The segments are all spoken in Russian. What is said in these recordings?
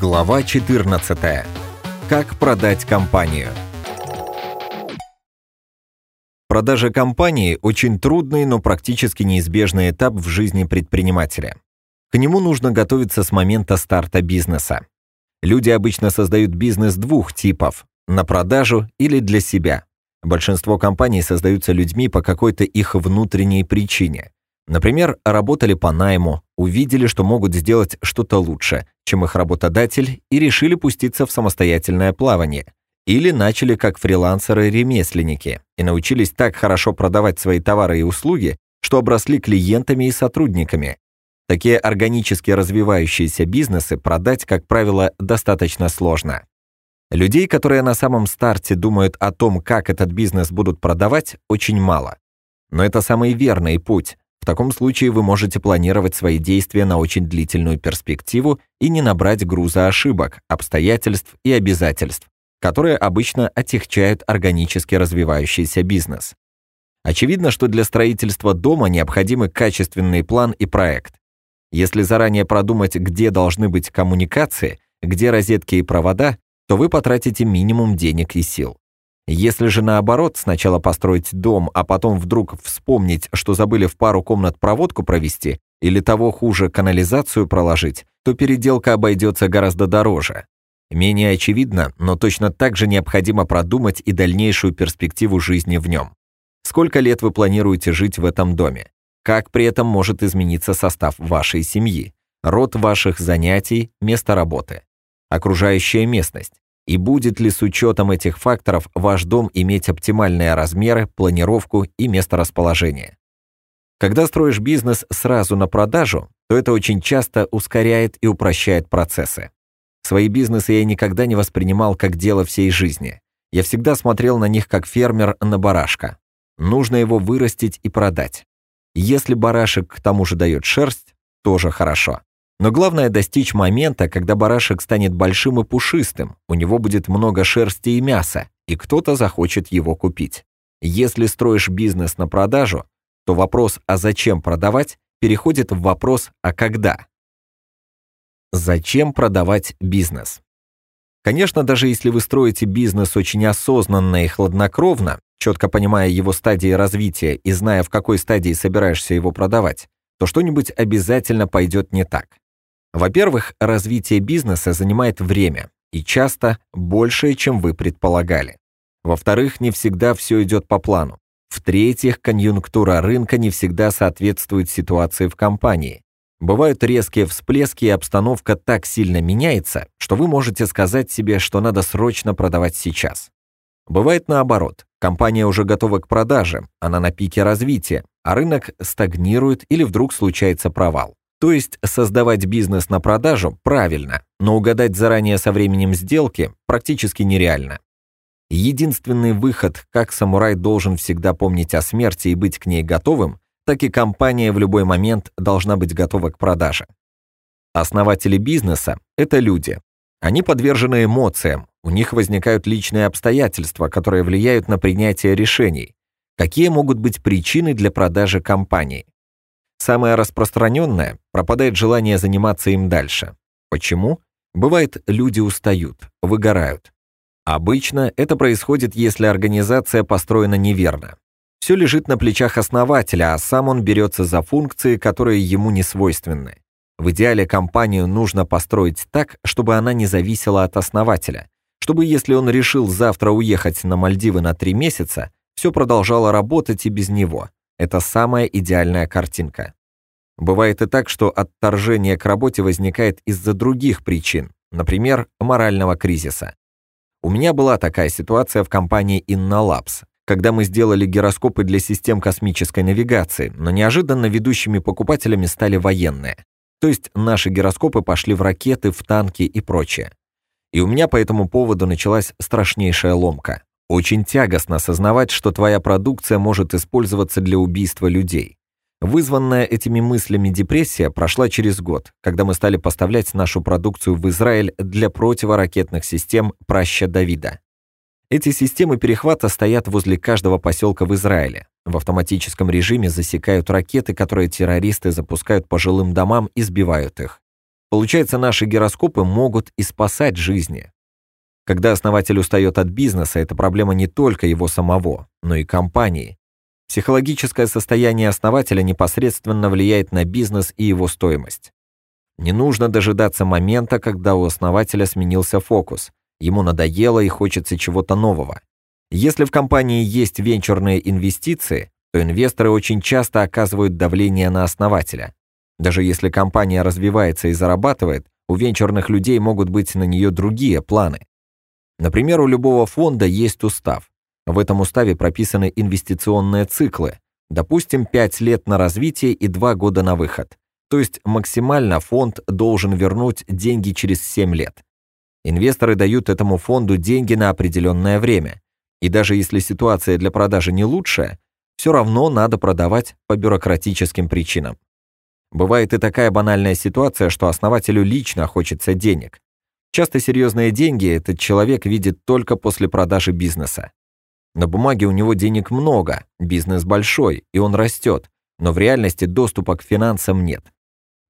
Глава 14. Как продать компанию? Продажа компании – очень трудный, но практически неизбежный этап в жизни предпринимателя. К нему нужно готовиться с момента старта бизнеса. Люди обычно создают бизнес двух типов – на продажу или для себя. Большинство компаний создаются людьми по какой-то их внутренней причине. Например, работали по найму, увидели, что могут сделать что-то лучше, чем их работодатель, и решили пуститься в самостоятельное плавание. Или начали как фрилансеры-ремесленники и научились так хорошо продавать свои товары и услуги, что обросли клиентами и сотрудниками. Такие органически развивающиеся бизнесы продать, как правило, достаточно сложно. Людей, которые на самом старте думают о том, как этот бизнес будут продавать, очень мало. Но это самый верный путь, в таком случае вы можете планировать свои действия на очень длительную перспективу и не набрать груза ошибок, обстоятельств и обязательств, которые обычно отягчают органически развивающийся бизнес. Очевидно, что для строительства дома необходимы качественный план и проект. Если заранее продумать, где должны быть коммуникации, где розетки и провода, то вы потратите минимум денег и сил. Если же наоборот, сначала построить дом, а потом вдруг вспомнить, что забыли в пару комнат проводку провести, или того хуже, канализацию проложить, то переделка обойдется гораздо дороже. Менее очевидно, но точно так же необходимо продумать и дальнейшую перспективу жизни в нем. Сколько лет вы планируете жить в этом доме? Как при этом может измениться состав вашей семьи? Род ваших занятий, место работы? Окружающая местность? И будет ли с учетом этих факторов ваш дом иметь оптимальные размеры, планировку и месторасположение? Когда строишь бизнес сразу на продажу, то это очень часто ускоряет и упрощает процессы. Свои бизнесы я никогда не воспринимал как дело всей жизни. Я всегда смотрел на них как фермер на барашка. Нужно его вырастить и продать. Если барашек к тому же дает шерсть, тоже хорошо. Но главное достичь момента, когда барашек станет большим и пушистым, у него будет много шерсти и мяса, и кто-то захочет его купить. Если строишь бизнес на продажу, то вопрос «а зачем продавать?» переходит в вопрос «а когда?». Зачем продавать бизнес? Конечно, даже если вы строите бизнес очень осознанно и хладнокровно, четко понимая его стадии развития и зная, в какой стадии собираешься его продавать, то что-нибудь обязательно пойдет не так. Во-первых, развитие бизнеса занимает время, и часто большее, чем вы предполагали. Во-вторых, не всегда все идет по плану. В-третьих, конъюнктура рынка не всегда соответствует ситуации в компании. Бывают резкие всплески, и обстановка так сильно меняется, что вы можете сказать себе, что надо срочно продавать сейчас. Бывает наоборот. Компания уже готова к продаже, она на пике развития, а рынок стагнирует или вдруг случается провал. То есть создавать бизнес на продажу правильно, но угадать заранее со временем сделки практически нереально. Единственный выход, как самурай должен всегда помнить о смерти и быть к ней готовым, так и компания в любой момент должна быть готова к продаже. Основатели бизнеса – это люди. Они подвержены эмоциям, у них возникают личные обстоятельства, которые влияют на принятие решений. Какие могут быть причины для продажи компании? Самое распространенное – пропадает желание заниматься им дальше. Почему? Бывает, люди устают, выгорают. Обычно это происходит, если организация построена неверно. Все лежит на плечах основателя, а сам он берется за функции, которые ему не свойственны. В идеале компанию нужно построить так, чтобы она не зависела от основателя, чтобы если он решил завтра уехать на Мальдивы на три месяца, все продолжало работать и без него – это самая идеальная картинка. Бывает и так, что отторжение к работе возникает из-за других причин, например, морального кризиса. У меня была такая ситуация в компании InnoLabs, когда мы сделали гироскопы для систем космической навигации, но неожиданно ведущими покупателями стали военные. То есть наши гироскопы пошли в ракеты, в танки и прочее. И у меня по этому поводу началась страшнейшая ломка. Очень тягостно осознавать, что твоя продукция может использоваться для убийства людей. Вызванная этими мыслями депрессия прошла через год, когда мы стали поставлять нашу продукцию в Израиль для противоракетных систем «Праща Давида». Эти системы перехвата стоят возле каждого поселка в Израиле. В автоматическом режиме засекают ракеты, которые террористы запускают по жилым домам и сбивают их. Получается, наши гироскопы могут и спасать жизни. Когда основатель устает от бизнеса, это проблема не только его самого, но и компании. Психологическое состояние основателя непосредственно влияет на бизнес и его стоимость. Не нужно дожидаться момента, когда у основателя сменился фокус. Ему надоело и хочется чего-то нового. Если в компании есть венчурные инвестиции, то инвесторы очень часто оказывают давление на основателя. Даже если компания развивается и зарабатывает, у венчурных людей могут быть на нее другие планы. Например, у любого фонда есть устав. В этом уставе прописаны инвестиционные циклы. Допустим, 5 лет на развитие и 2 года на выход. То есть максимально фонд должен вернуть деньги через 7 лет. Инвесторы дают этому фонду деньги на определенное время. И даже если ситуация для продажи не лучшая, все равно надо продавать по бюрократическим причинам. Бывает и такая банальная ситуация, что основателю лично хочется денег. Часто серьезные деньги этот человек видит только после продажи бизнеса. На бумаге у него денег много, бизнес большой, и он растет, но в реальности доступа к финансам нет.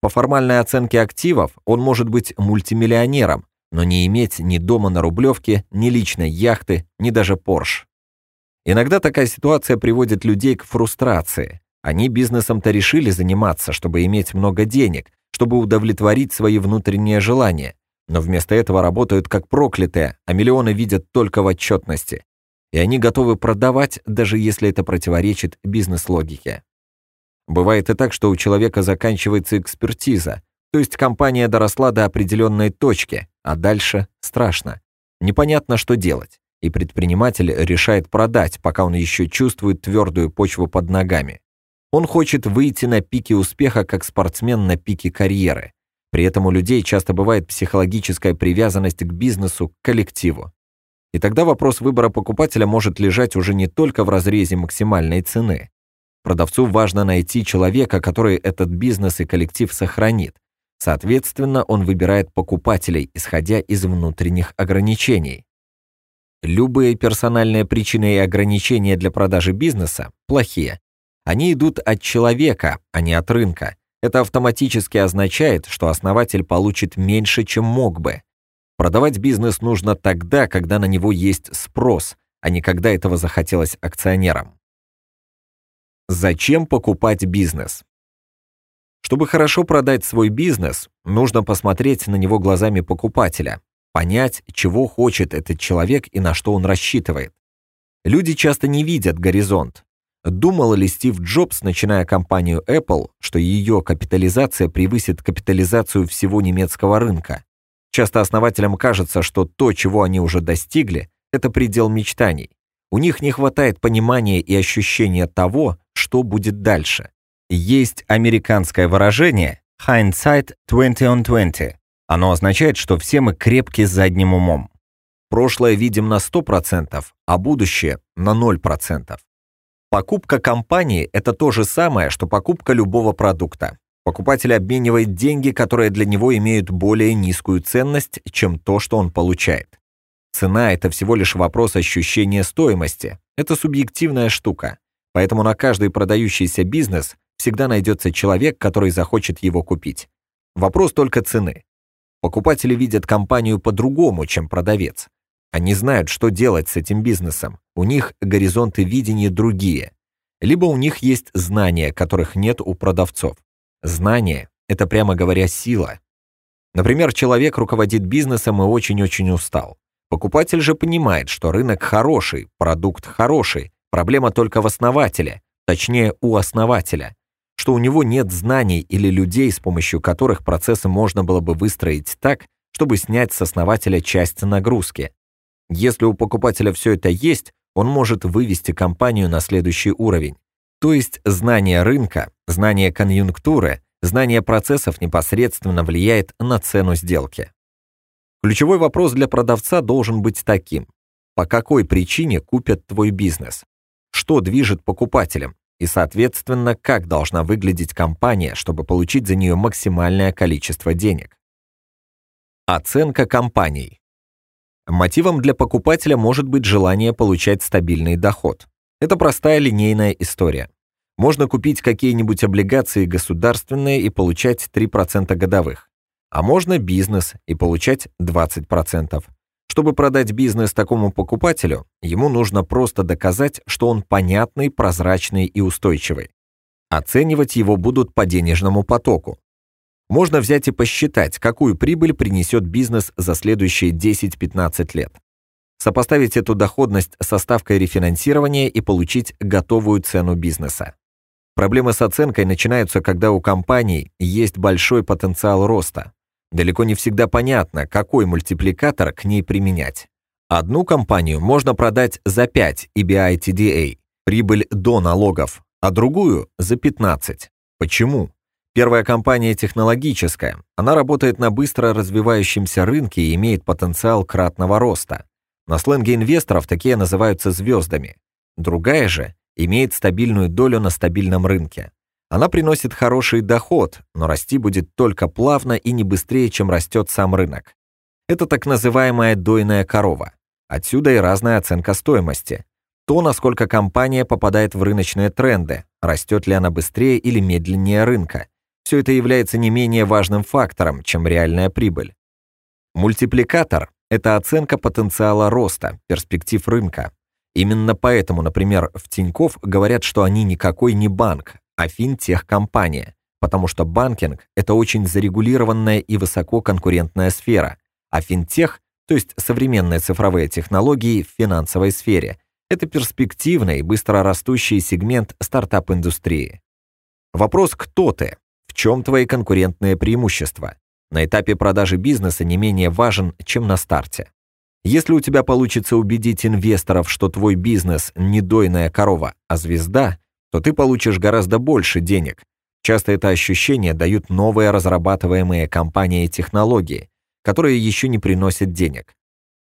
По формальной оценке активов он может быть мультимиллионером, но не иметь ни дома на Рублевке, ни личной яхты, ни даже Порш. Иногда такая ситуация приводит людей к фрустрации. Они бизнесом-то решили заниматься, чтобы иметь много денег, чтобы удовлетворить свои внутренние желания, но вместо этого работают как проклятые, а миллионы видят только в отчетности. И они готовы продавать, даже если это противоречит бизнес-логике. Бывает и так, что у человека заканчивается экспертиза, то есть компания доросла до определенной точки, а дальше страшно. Непонятно, что делать и предприниматель решает продать, пока он еще чувствует твердую почву под ногами. Он хочет выйти на пике успеха как спортсмен на пике карьеры. При этом у людей часто бывает психологическая привязанность к бизнесу, к коллективу. И тогда вопрос выбора покупателя может лежать уже не только в разрезе максимальной цены. Продавцу важно найти человека, который этот бизнес и коллектив сохранит. Соответственно, он выбирает покупателей, исходя из внутренних ограничений. Любые персональные причины и ограничения для продажи бизнеса плохие. Они идут от человека, а не от рынка. Это автоматически означает, что основатель получит меньше, чем мог бы. Продавать бизнес нужно тогда, когда на него есть спрос, а не когда этого захотелось акционерам. Зачем покупать бизнес? Чтобы хорошо продать свой бизнес, нужно посмотреть на него глазами покупателя, понять, чего хочет этот человек и на что он рассчитывает. Люди часто не видят горизонт. Думал ли Стив Джобс, начиная компанию Apple, что ее капитализация превысит капитализацию всего немецкого рынка? Часто основателям кажется, что то, чего они уже достигли, это предел мечтаний. У них не хватает понимания и ощущения того, что будет дальше. Есть американское выражение «hindsight 20 on 20», оно означает, что все мы крепки задним умом. Прошлое видим на 100%, а будущее на 0%. Покупка компании – это то же самое, что покупка любого продукта. Покупатель обменивает деньги, которые для него имеют более низкую ценность, чем то, что он получает. Цена – это всего лишь вопрос ощущения стоимости. Это субъективная штука. Поэтому на каждый продающийся бизнес всегда найдется человек, который захочет его купить. Вопрос только цены. Покупатели видят компанию по-другому, чем продавец. Они знают, что делать с этим бизнесом. У них горизонты видения другие. Либо у них есть знания, которых нет у продавцов. Знание – это, прямо говоря, сила. Например, человек руководит бизнесом и очень-очень устал. Покупатель же понимает, что рынок хороший, продукт хороший, проблема только в основателе, точнее, у основателя что у него нет знаний или людей, с помощью которых процессы можно было бы выстроить так, чтобы снять с основателя часть нагрузки. Если у покупателя все это есть, он может вывести компанию на следующий уровень. То есть знание рынка, знание конъюнктуры, знание процессов непосредственно влияет на цену сделки. Ключевой вопрос для продавца должен быть таким. По какой причине купят твой бизнес? Что движет покупателем? и, соответственно, как должна выглядеть компания, чтобы получить за нее максимальное количество денег. Оценка компаний. Мотивом для покупателя может быть желание получать стабильный доход. Это простая линейная история. Можно купить какие-нибудь облигации государственные и получать 3% годовых. А можно бизнес и получать 20%. Чтобы продать бизнес такому покупателю, ему нужно просто доказать, что он понятный, прозрачный и устойчивый. Оценивать его будут по денежному потоку. Можно взять и посчитать, какую прибыль принесет бизнес за следующие 10-15 лет. Сопоставить эту доходность со ставкой рефинансирования и получить готовую цену бизнеса. Проблемы с оценкой начинаются, когда у компаний есть большой потенциал роста. Далеко не всегда понятно, какой мультипликатор к ней применять. Одну компанию можно продать за 5 EBITDA, прибыль до налогов, а другую – за 15. Почему? Первая компания технологическая, она работает на быстро развивающемся рынке и имеет потенциал кратного роста. На сленге инвесторов такие называются звездами. Другая же имеет стабильную долю на стабильном рынке. Она приносит хороший доход, но расти будет только плавно и не быстрее, чем растет сам рынок. Это так называемая дойная корова. Отсюда и разная оценка стоимости. То, насколько компания попадает в рыночные тренды, растет ли она быстрее или медленнее рынка. Все это является не менее важным фактором, чем реальная прибыль. Мультипликатор это оценка потенциала роста, перспектив рынка. Именно поэтому, например, в Тинькофф говорят, что они никакой не банк, а финтех-компания, потому что банкинг – это очень зарегулированная и высококонкурентная сфера, а финтех, то есть современные цифровые технологии в финансовой сфере, это перспективный и быстро растущий сегмент стартап-индустрии. Вопрос «Кто ты?», чем твои конкурентные преимущества? на этапе продажи бизнеса не менее важен, чем на старте. Если у тебя получится убедить инвесторов, что твой бизнес не дойная корова, а звезда, то ты получишь гораздо больше денег. Часто это ощущение дают новые разрабатываемые компании технологии, которые еще не приносят денег.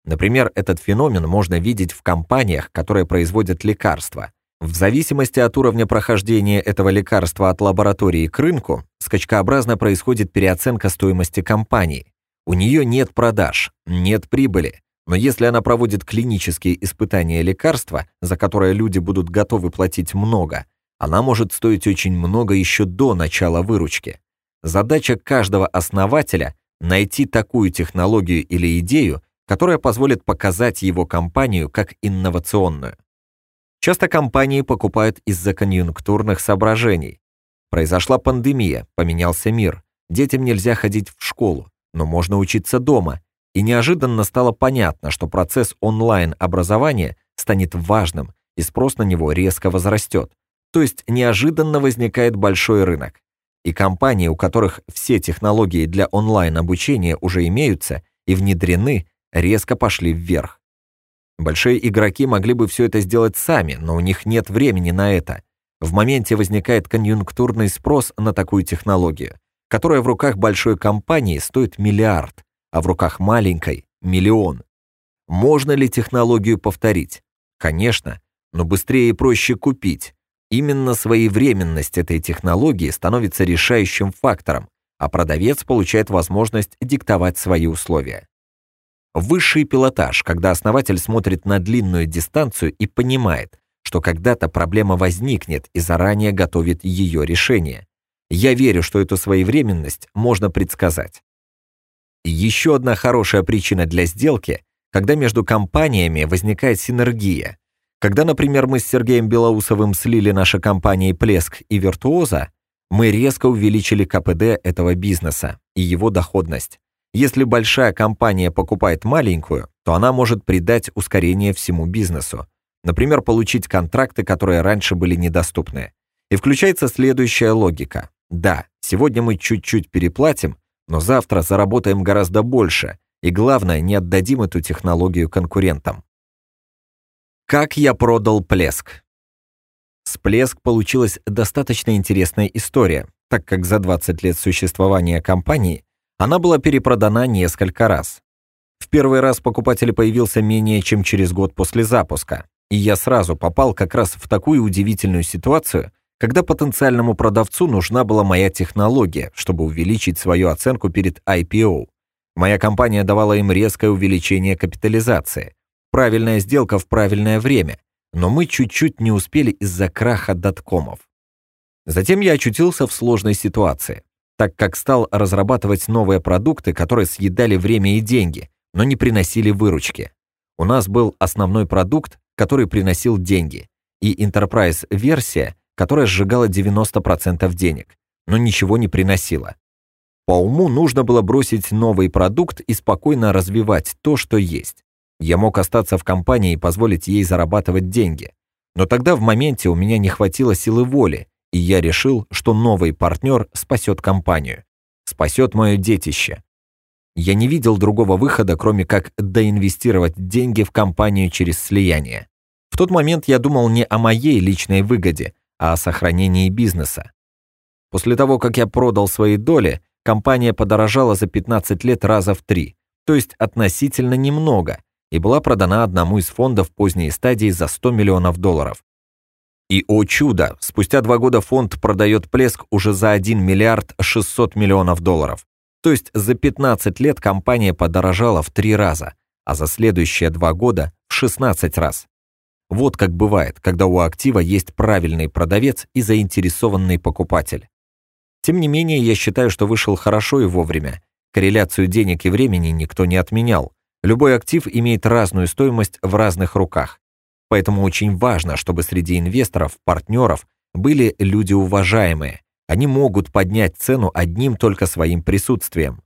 Например, этот феномен можно видеть в компаниях, которые производят лекарства. В зависимости от уровня прохождения этого лекарства от лаборатории к рынку, скачкообразно происходит переоценка стоимости компании. У нее нет продаж, нет прибыли, но если она проводит клинические испытания лекарства, за которое люди будут готовы платить много, она может стоить очень много еще до начала выручки. Задача каждого основателя – найти такую технологию или идею, которая позволит показать его компанию как инновационную. Часто компании покупают из-за конъюнктурных соображений. Произошла пандемия, поменялся мир. Детям нельзя ходить в школу, но можно учиться дома. И неожиданно стало понятно, что процесс онлайн-образования станет важным, и спрос на него резко возрастет. То есть неожиданно возникает большой рынок. И компании, у которых все технологии для онлайн-обучения уже имеются и внедрены, резко пошли вверх. Большие игроки могли бы все это сделать сами, но у них нет времени на это. В моменте возникает конъюнктурный спрос на такую технологию, которая в руках большой компании стоит миллиард, а в руках маленькой – миллион. Можно ли технологию повторить? Конечно, но быстрее и проще купить. Именно своевременность этой технологии становится решающим фактором, а продавец получает возможность диктовать свои условия. Высший пилотаж, когда основатель смотрит на длинную дистанцию и понимает, что когда-то проблема возникнет и заранее готовит ее решение. Я верю, что эту своевременность можно предсказать. Еще одна хорошая причина для сделки, когда между компаниями возникает синергия. Когда, например, мы с Сергеем Белоусовым слили наши компании «Плеск» и «Виртуоза», мы резко увеличили КПД этого бизнеса и его доходность. Если большая компания покупает маленькую, то она может придать ускорение всему бизнесу. Например, получить контракты, которые раньше были недоступны. И включается следующая логика. Да, сегодня мы чуть-чуть переплатим, но завтра заработаем гораздо больше, и главное, не отдадим эту технологию конкурентам. Как я продал Плеск? С Плеск получилась достаточно интересная история, так как за 20 лет существования компании она была перепродана несколько раз. В первый раз покупатель появился менее чем через год после запуска, и я сразу попал как раз в такую удивительную ситуацию, когда потенциальному продавцу нужна была моя технология, чтобы увеличить свою оценку перед IPO. Моя компания давала им резкое увеличение капитализации. Правильная сделка в правильное время, но мы чуть-чуть не успели из-за краха доткомов. Затем я очутился в сложной ситуации. Так как стал разрабатывать новые продукты, которые съедали время и деньги, но не приносили выручки. У нас был основной продукт, который приносил деньги, и Enterprise-версия, которая сжигала 90% денег, но ничего не приносила. По уму нужно было бросить новый продукт и спокойно развивать то, что есть. Я мог остаться в компании и позволить ей зарабатывать деньги. Но тогда в моменте у меня не хватило силы воли, и я решил, что новый партнер спасет компанию, спасет мое детище. Я не видел другого выхода, кроме как доинвестировать деньги в компанию через слияние. В тот момент я думал не о моей личной выгоде, а о сохранении бизнеса. После того, как я продал свои доли, компания подорожала за 15 лет раза в три, то есть относительно немного, и была продана одному из фондов поздней стадии за 100 миллионов долларов. И, о чудо, спустя два года фонд продает Плеск уже за 1 миллиард 600 миллионов долларов. То есть за 15 лет компания подорожала в три раза, а за следующие два года в 16 раз. Вот как бывает, когда у актива есть правильный продавец и заинтересованный покупатель. Тем не менее, я считаю, что вышел хорошо и вовремя. Корреляцию денег и времени никто не отменял. Любой актив имеет разную стоимость в разных руках. Поэтому очень важно, чтобы среди инвесторов, партнеров были люди уважаемые. Они могут поднять цену одним только своим присутствием.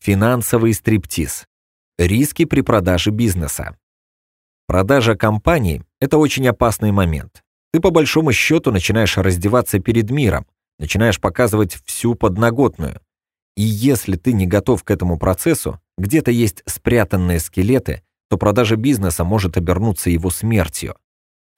Финансовый стриптиз. Риски при продаже бизнеса. Продажа компании – это очень опасный момент. Ты по большому счету начинаешь раздеваться перед миром, начинаешь показывать всю подноготную. И если ты не готов к этому процессу, где-то есть спрятанные скелеты, то продажа бизнеса может обернуться его смертью.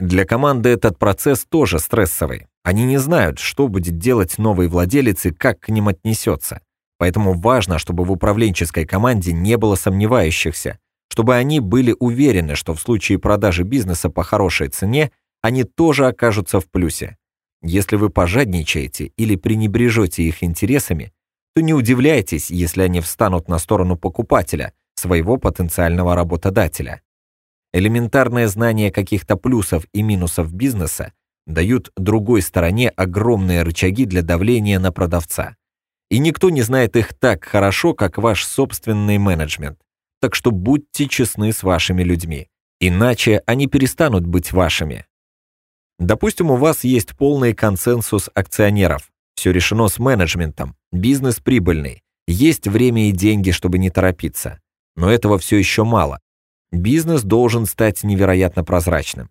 Для команды этот процесс тоже стрессовый. Они не знают, что будет делать новый владелец и как к ним отнесется. Поэтому важно, чтобы в управленческой команде не было сомневающихся, чтобы они были уверены, что в случае продажи бизнеса по хорошей цене они тоже окажутся в плюсе. Если вы пожадничаете или пренебрежете их интересами, то не удивляйтесь, если они встанут на сторону покупателя, своего потенциального работодателя. Элементарное знание каких-то плюсов и минусов бизнеса дают другой стороне огромные рычаги для давления на продавца. И никто не знает их так хорошо, как ваш собственный менеджмент. Так что будьте честны с вашими людьми, иначе они перестанут быть вашими. Допустим, у вас есть полный консенсус акционеров. Все решено с менеджментом, бизнес прибыльный, есть время и деньги, чтобы не торопиться. Но этого все еще мало. Бизнес должен стать невероятно прозрачным.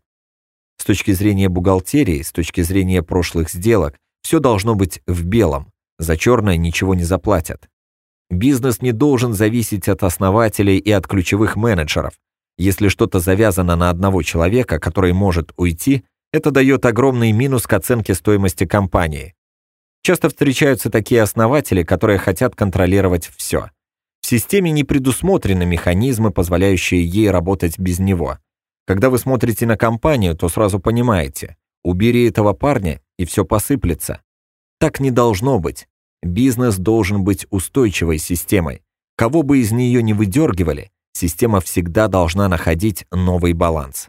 С точки зрения бухгалтерии, с точки зрения прошлых сделок, все должно быть в белом. За черное ничего не заплатят. Бизнес не должен зависеть от основателей и от ключевых менеджеров. Если что-то завязано на одного человека, который может уйти, это дает огромный минус к оценке стоимости компании. Часто встречаются такие основатели, которые хотят контролировать все. В системе не предусмотрены механизмы, позволяющие ей работать без него. Когда вы смотрите на компанию, то сразу понимаете, убери этого парня, и все посыплется. Так не должно быть. Бизнес должен быть устойчивой системой. Кого бы из нее не выдергивали, система всегда должна находить новый баланс.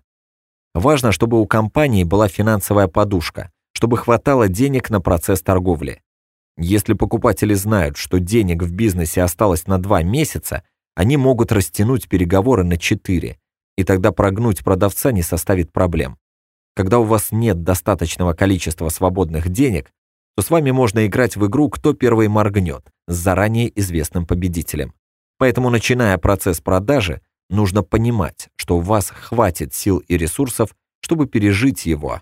Важно, чтобы у компании была финансовая подушка, чтобы хватало денег на процесс торговли. Если покупатели знают, что денег в бизнесе осталось на два месяца, они могут растянуть переговоры на четыре, и тогда прогнуть продавца не составит проблем. Когда у вас нет достаточного количества свободных денег, то с вами можно играть в игру «Кто первый моргнет» с заранее известным победителем. Поэтому, начиная процесс продажи, нужно понимать, что у вас хватит сил и ресурсов, чтобы пережить его.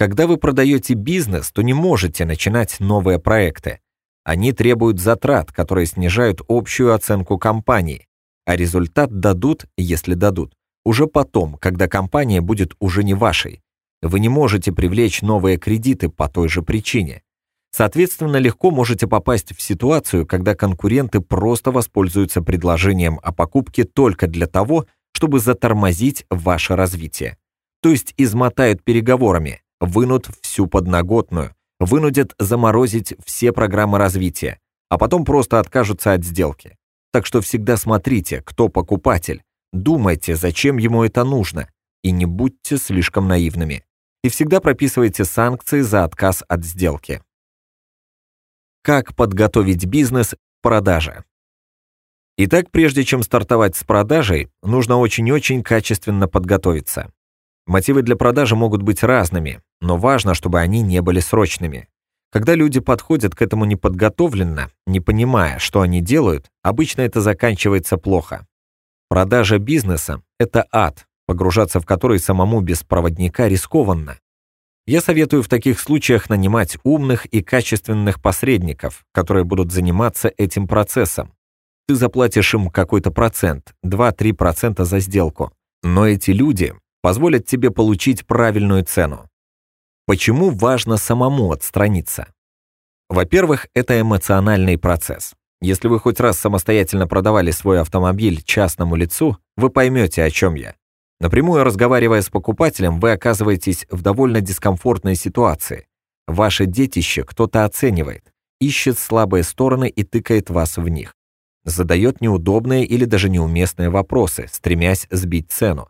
Когда вы продаете бизнес, то не можете начинать новые проекты. Они требуют затрат, которые снижают общую оценку компании, а результат дадут, если дадут, уже потом, когда компания будет уже не вашей, вы не можете привлечь новые кредиты по той же причине. Соответственно, легко можете попасть в ситуацию, когда конкуренты просто воспользуются предложением о покупке только для того, чтобы затормозить ваше развитие. То есть измотают переговорами, вынут всю подноготную, вынудят заморозить все программы развития, а потом просто откажутся от сделки. Так что всегда смотрите, кто покупатель, думайте, зачем ему это нужно, и не будьте слишком наивными и всегда прописывайте санкции за отказ от сделки. Как подготовить бизнес к продаже? Итак, прежде чем стартовать с продажей, нужно очень-очень качественно подготовиться. Мотивы для продажи могут быть разными, но важно, чтобы они не были срочными. Когда люди подходят к этому неподготовленно, не понимая, что они делают, обычно это заканчивается плохо. Продажа бизнеса – это ад, погружаться в который самому без проводника рискованно. Я советую в таких случаях нанимать умных и качественных посредников, которые будут заниматься этим процессом. Ты заплатишь им какой-то процент, 2-3% за сделку. Но эти люди позволят тебе получить правильную цену. Почему важно самому отстраниться? Во-первых, это эмоциональный процесс. Если вы хоть раз самостоятельно продавали свой автомобиль частному лицу, вы поймете, о чем я. Напрямую разговаривая с покупателем, вы оказываетесь в довольно дискомфортной ситуации. Ваше детище кто-то оценивает, ищет слабые стороны и тыкает вас в них. Задает неудобные или даже неуместные вопросы, стремясь сбить цену.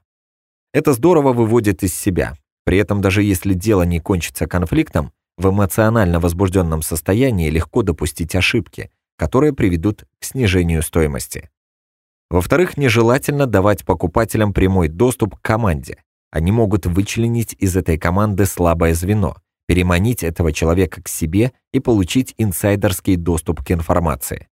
Это здорово выводит из себя. При этом даже если дело не кончится конфликтом, в эмоционально возбужденном состоянии легко допустить ошибки, которые приведут к снижению стоимости. Во-вторых, нежелательно давать покупателям прямой доступ к команде. Они могут вычленить из этой команды слабое звено, переманить этого человека к себе и получить инсайдерский доступ к информации.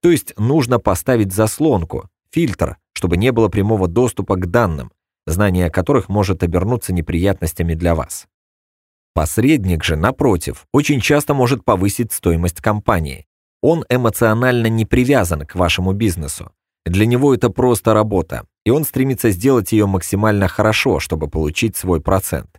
То есть нужно поставить заслонку, фильтр, чтобы не было прямого доступа к данным, знание которых может обернуться неприятностями для вас. Посредник же, напротив, очень часто может повысить стоимость компании. Он эмоционально не привязан к вашему бизнесу, для него это просто работа, и он стремится сделать ее максимально хорошо, чтобы получить свой процент.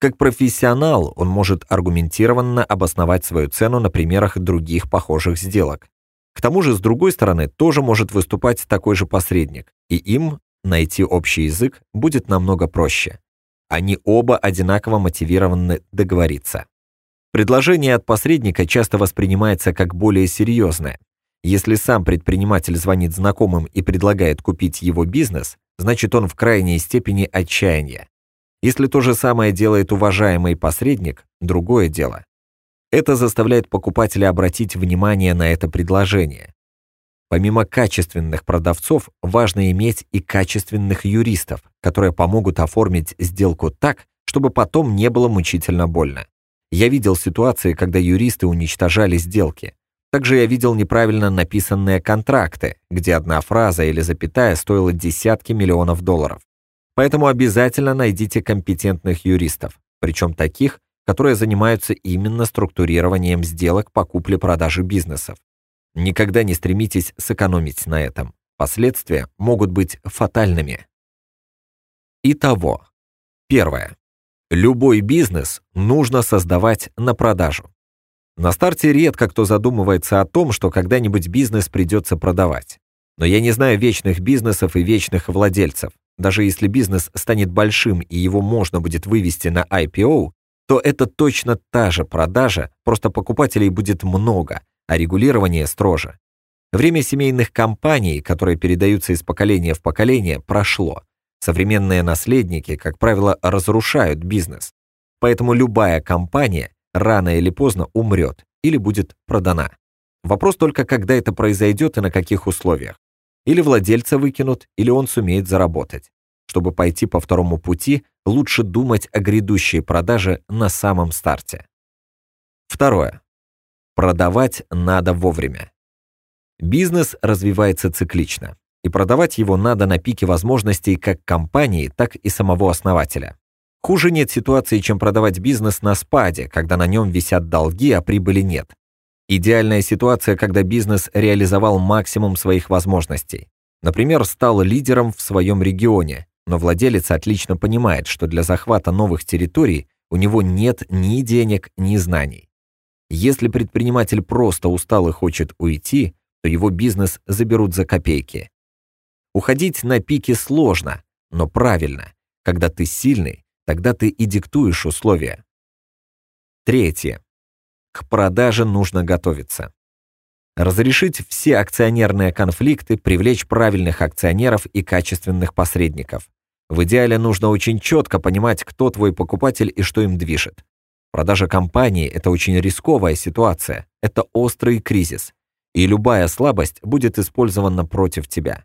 Как профессионал он может аргументированно обосновать свою цену на примерах других похожих сделок. К тому же, с другой стороны, тоже может выступать такой же посредник, и им найти общий язык будет намного проще. Они оба одинаково мотивированы договориться. Предложение от посредника часто воспринимается как более серьезное, если сам предприниматель звонит знакомым и предлагает купить его бизнес, значит он в крайней степени отчаяния. Если то же самое делает уважаемый посредник, другое дело. Это заставляет покупателя обратить внимание на это предложение. Помимо качественных продавцов, важно иметь и качественных юристов, которые помогут оформить сделку так, чтобы потом не было мучительно больно. Я видел ситуации, когда юристы уничтожали сделки. Также я видел неправильно написанные контракты, где одна фраза или запятая стоила десятки миллионов долларов. Поэтому обязательно найдите компетентных юристов, причем таких, которые занимаются именно структурированием сделок по купле-продаже бизнесов. Никогда не стремитесь сэкономить на этом. Последствия могут быть фатальными. Итого. Первое. Любой бизнес нужно создавать на продажу. На старте редко кто задумывается о том, что когда-нибудь бизнес придется продавать. Но я не знаю вечных бизнесов и вечных владельцев. Даже если бизнес станет большим и его можно будет вывести на IPO, то это точно та же продажа, просто покупателей будет много, а регулирование строже. Время семейных компаний, которые передаются из поколения в поколение, прошло. Современные наследники, как правило, разрушают бизнес. Поэтому любая компания рано или поздно умрет или будет продана. Вопрос только, когда это произойдет и на каких условиях. Или владельца выкинут, или он сумеет заработать. Чтобы пойти по второму пути, лучше думать о грядущей продаже на самом старте. Второе. Продавать надо вовремя. Бизнес развивается циклично, и продавать его надо на пике возможностей как компании, так и самого основателя. Хуже нет ситуации, чем продавать бизнес на спаде, когда на нем висят долги, а прибыли нет. Идеальная ситуация, когда бизнес реализовал максимум своих возможностей. Например, стал лидером в своем регионе, но владелец отлично понимает, что для захвата новых территорий у него нет ни денег, ни знаний. Если предприниматель просто устал и хочет уйти, то его бизнес заберут за копейки. Уходить на пике сложно, но правильно, когда ты сильный, Тогда ты и диктуешь условия. Третье. К продаже нужно готовиться. Разрешить все акционерные конфликты, привлечь правильных акционеров и качественных посредников. В идеале нужно очень четко понимать, кто твой покупатель и что им движет. Продажа компании – это очень рисковая ситуация, – это острый кризис, и любая слабость будет использована против тебя.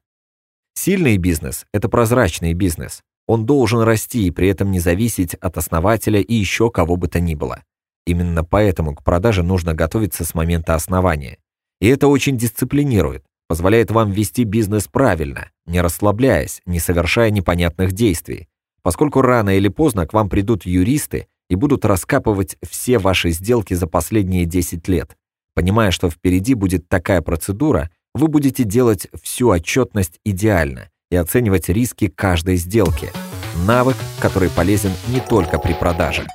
Сильный бизнес – это прозрачный бизнес. Он должен расти и при этом не зависеть от основателя и еще кого бы то ни было. Именно поэтому к продаже нужно готовиться с момента основания. И это очень дисциплинирует, позволяет вам вести бизнес правильно, не расслабляясь, не совершая непонятных действий, поскольку рано или поздно к вам придут юристы и будут раскапывать все ваши сделки за последние 10 лет. Понимая, что впереди будет такая процедура, вы будете делать всю отчетность идеально и оценивать риски каждой сделки. Навык, который полезен не только при продаже.